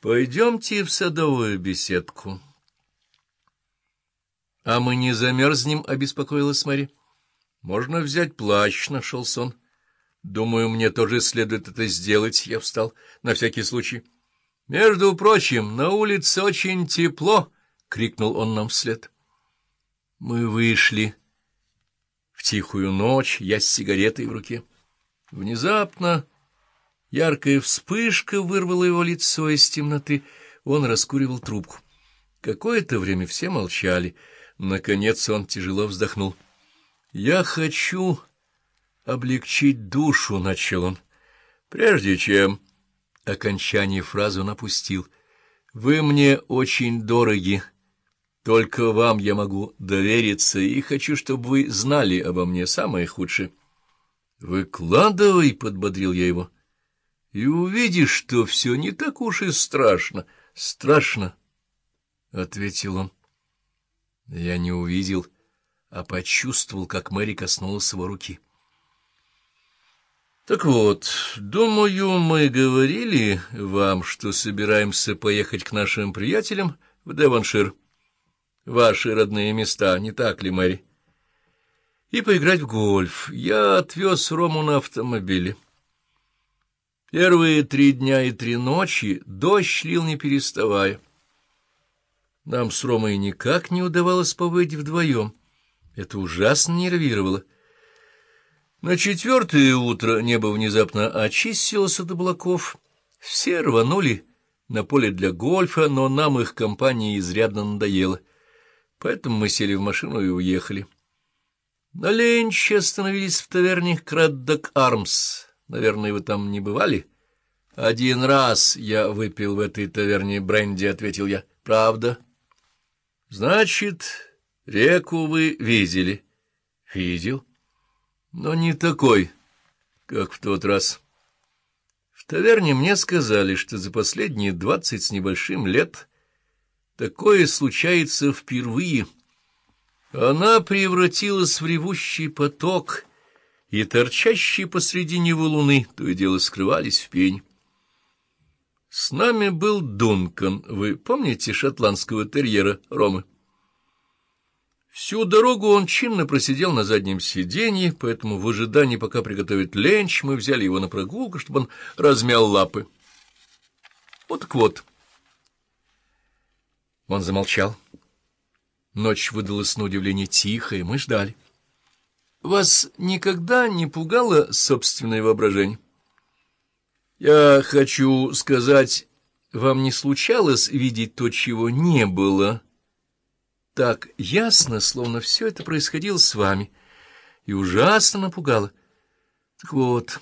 — Пойдемте в садовую беседку. — А мы не замерзнем, — обеспокоилась Мэри. — Можно взять плащ, — нашел сон. — Думаю, мне тоже следует это сделать. Я встал на всякий случай. — Между прочим, на улице очень тепло, — крикнул он нам вслед. Мы вышли в тихую ночь, я с сигаретой в руке. Внезапно яркая вспышка вырвала его лицо из темноты. Он раскуривал трубку. Какое-то время все молчали. Наконец он тяжело вздохнул. — Я хочу облегчить душу, — начал он. Прежде чем окончание фразы он опустил. — Вы мне очень дороги. Только вам я могу довериться, и хочу, чтобы вы знали обо мне самое худшее. — Выкладывай, — подбодрил я его, — и увидишь, что все не так уж и страшно. — Страшно, — ответил он. Я не увидел, а почувствовал, как Мэри коснулась его руки. Так вот, думаю, мы говорили вам, что собираемся поехать к нашим приятелям в Девоншир. Ваши родные места, не так ли, Мэри? И поиграть в гольф. Я отвез Рому на автомобиле. Первые три дня и три ночи дождь лил не переставая. Нам с Ромой никак не удавалось побыть вдвоем. Это ужасно нервировало. На четвертое утро небо внезапно очистилось от облаков. Все рванули на поле для гольфа, но нам их компания изрядно надоела. Поэтому мы сели в машину и уехали. На ленч остановились в таверне Краддок Армс. Наверное, вы там не бывали? Один раз я выпил в этой таверне бренди, — ответил я. Правда? — Значит, реку вы видели? Видел. Но не такой, как в тот раз. В таверне мне сказали, что за последние двадцать с небольшим лет такое случается впервые. Она превратилась в ревущий поток, и торчащие посреди него луны то и дело скрывались в пень. С нами был Дункан, вы помните шотландского терьера Ромы? Всю дорогу он чинно просидел на заднем сиденье, поэтому в ожидании, пока приготовит ленч, мы взяли его на прогулку, чтобы он размял лапы. Вот так вот. Он замолчал. Ночь выдалась на удивление тихая, мы ждали. Вас никогда не пугало собственное воображение? Я хочу сказать, вам не случалось видеть то, чего не было? Так ясно, словно все это происходило с вами, и ужасно напугало. Так вот,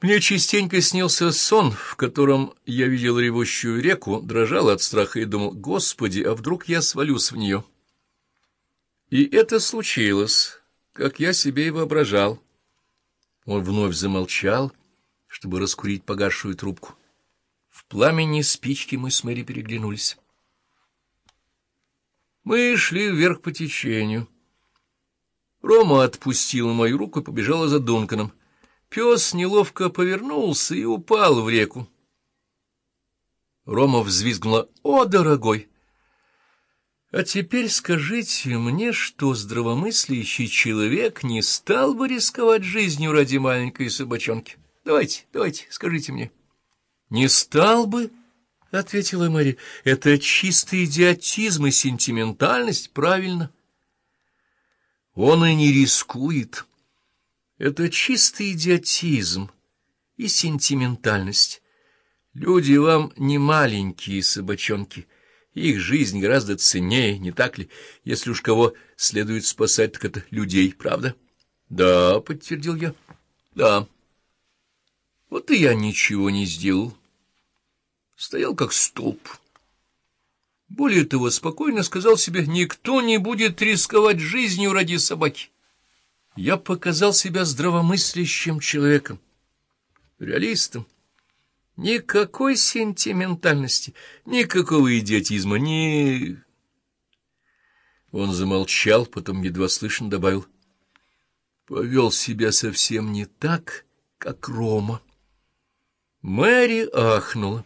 мне частенько снился сон, в котором я видел ревущую реку, дрожал от страха и думал, «Господи, а вдруг я свалюсь в нее?» И это случилось, как я себе и воображал. Он вновь замолчал, чтобы раскурить погасшую трубку. В пламени спички мы с Мэри переглянулись. Мы шли вверх по течению. Рома отпустила мою руку и побежала за Дунканом. Пес неловко повернулся и упал в реку. Рома взвизгнула «О, дорогой!» А теперь скажите мне, что здравомыслящий человек не стал бы рисковать жизнью ради маленькой собачонки? Давайте, давайте, скажите мне. Не стал бы, — ответила Мэри, — это чистый идиотизм и сентиментальность, правильно. Он и не рискует. Это чистый идиотизм и сентиментальность. Люди вам не маленькие собачонки — их жизнь гораздо ценнее, не так ли? Если уж кого следует спасать, так это людей, правда? — Да, — подтвердил я. — Да. Вот и я ничего не сделал. Стоял как столб. Более того, спокойно сказал себе, никто не будет рисковать жизнью ради собаки. Я показал себя здравомыслящим человеком, реалистом. Никакой сентиментальности, никакого идиотизма, ни... Он замолчал, потом едва слышно добавил. Повел себя совсем не так, как Рома. Мэри ахнула.